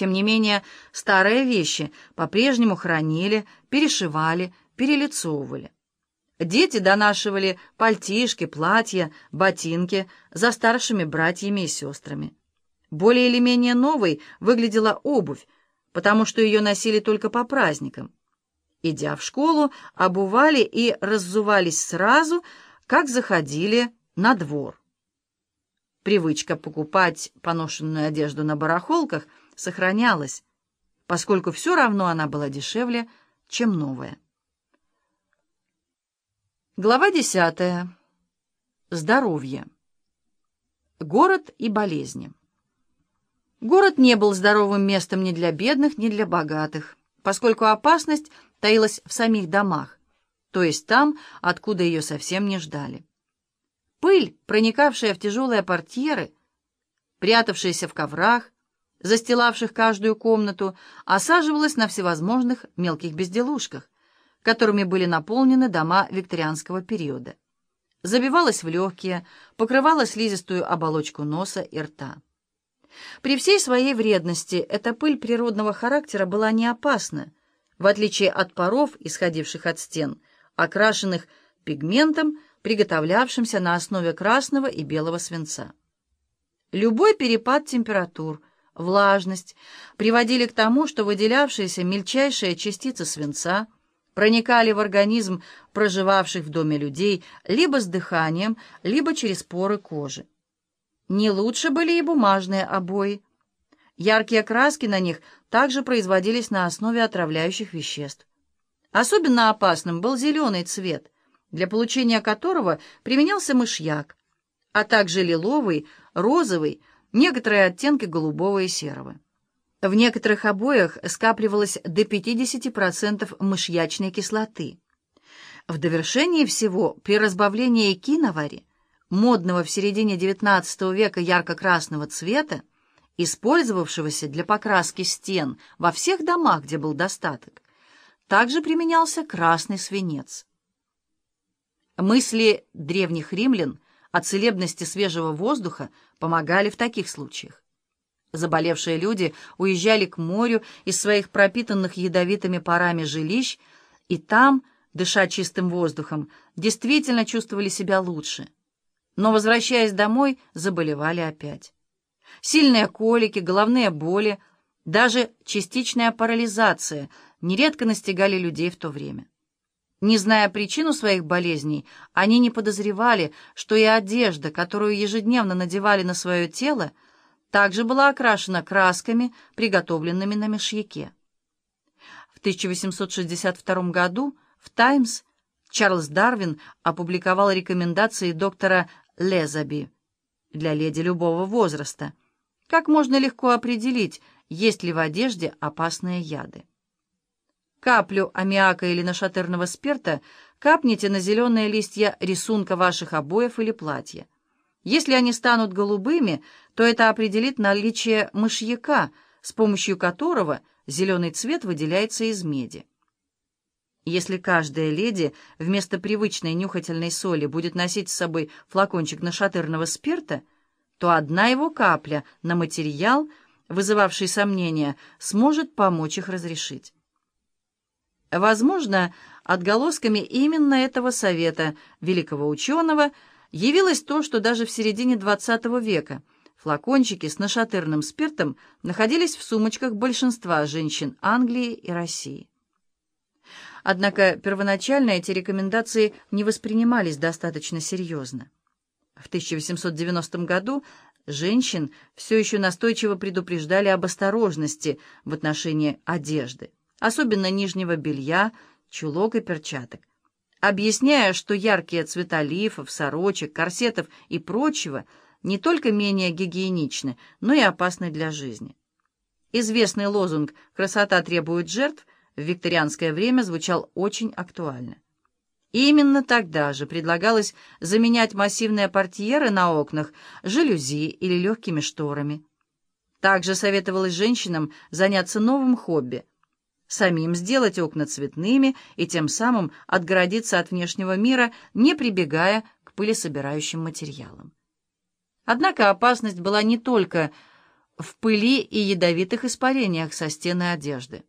Тем не менее, старые вещи по-прежнему хранили, перешивали, перелицовывали. Дети донашивали пальтишки, платья, ботинки за старшими братьями и сестрами. Более или менее новой выглядела обувь, потому что ее носили только по праздникам. Идя в школу, обували и раззувались сразу, как заходили на двор. Привычка покупать поношенную одежду на барахолках сохранялась, поскольку все равно она была дешевле, чем новая. Глава десятая. Здоровье. Город и болезни. Город не был здоровым местом ни для бедных, ни для богатых, поскольку опасность таилась в самих домах, то есть там, откуда ее совсем не ждали. Пыль, проникавшая в тяжелые портьеры, прятавшаяся в коврах, застилавших каждую комнату, осаживалась на всевозможных мелких безделушках, которыми были наполнены дома викторианского периода. Забивалась в легкие, покрывала слизистую оболочку носа и рта. При всей своей вредности эта пыль природного характера была не опасна, в отличие от паров, исходивших от стен, окрашенных пигментом, приготовлявшимся на основе красного и белого свинца. Любой перепад температур, влажность приводили к тому, что выделявшиеся мельчайшие частицы свинца – проникали в организм проживавших в доме людей либо с дыханием, либо через поры кожи. Не лучше были и бумажные обои. Яркие краски на них также производились на основе отравляющих веществ. Особенно опасным был зеленый цвет, для получения которого применялся мышьяк, а также лиловый, розовый, некоторые оттенки голубого и серого. В некоторых обоях скапливалось до 50% мышьячной кислоты. В довершении всего, при разбавлении киновари, модного в середине XIX века ярко-красного цвета, использовавшегося для покраски стен во всех домах, где был достаток, также применялся красный свинец. Мысли древних римлян о целебности свежего воздуха помогали в таких случаях. Заболевшие люди уезжали к морю из своих пропитанных ядовитыми парами жилищ, и там, дыша чистым воздухом, действительно чувствовали себя лучше. Но, возвращаясь домой, заболевали опять. Сильные колики, головные боли, даже частичная парализация нередко настигали людей в то время. Не зная причину своих болезней, они не подозревали, что и одежда, которую ежедневно надевали на свое тело, также была окрашена красками, приготовленными на мешьяке. В 1862 году в «Таймс» Чарльз Дарвин опубликовал рекомендации доктора Лезаби для леди любого возраста. Как можно легко определить, есть ли в одежде опасные яды? Каплю аммиака или нашатырного спирта капните на зеленые листья рисунка ваших обоев или платья. Если они станут голубыми, то это определит наличие мышьяка, с помощью которого зеленый цвет выделяется из меди. Если каждая леди вместо привычной нюхательной соли будет носить с собой флакончик нашатырного спирта, то одна его капля на материал, вызывавший сомнения, сможет помочь их разрешить. Возможно, отголосками именно этого совета великого ученого – явилось то, что даже в середине XX века флакончики с нашатырным спиртом находились в сумочках большинства женщин Англии и России. Однако первоначально эти рекомендации не воспринимались достаточно серьезно. В 1890 году женщин все еще настойчиво предупреждали об осторожности в отношении одежды, особенно нижнего белья, чулок и перчаток объясняя, что яркие цвета лифов, сорочек, корсетов и прочего не только менее гигиеничны, но и опасны для жизни. Известный лозунг «Красота требует жертв» в викторианское время звучал очень актуально. И именно тогда же предлагалось заменять массивные портьеры на окнах жалюзи или легкими шторами. Также советовалось женщинам заняться новым хобби – самим сделать окна цветными и тем самым отгородиться от внешнего мира, не прибегая к пылесобирающим материалам. Однако опасность была не только в пыли и ядовитых испарениях со стены одежды.